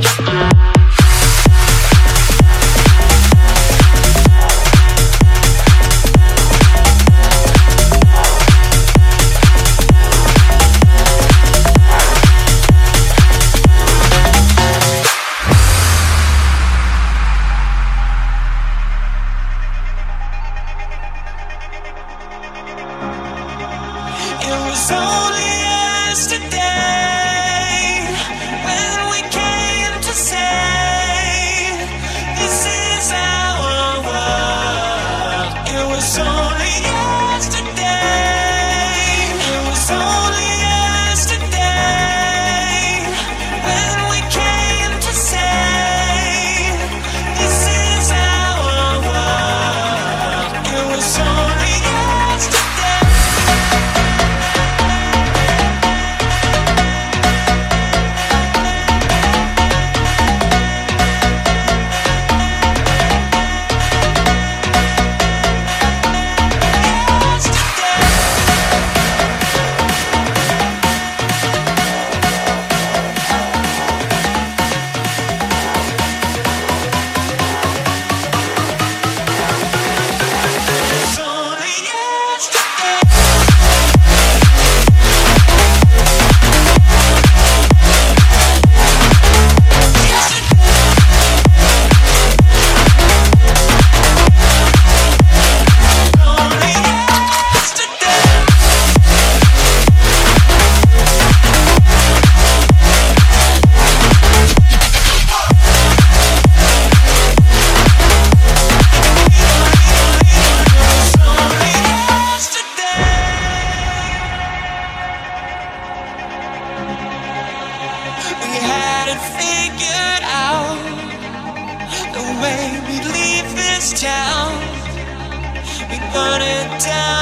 It was only we had it figured out the way we'd leave this town. We'd it down.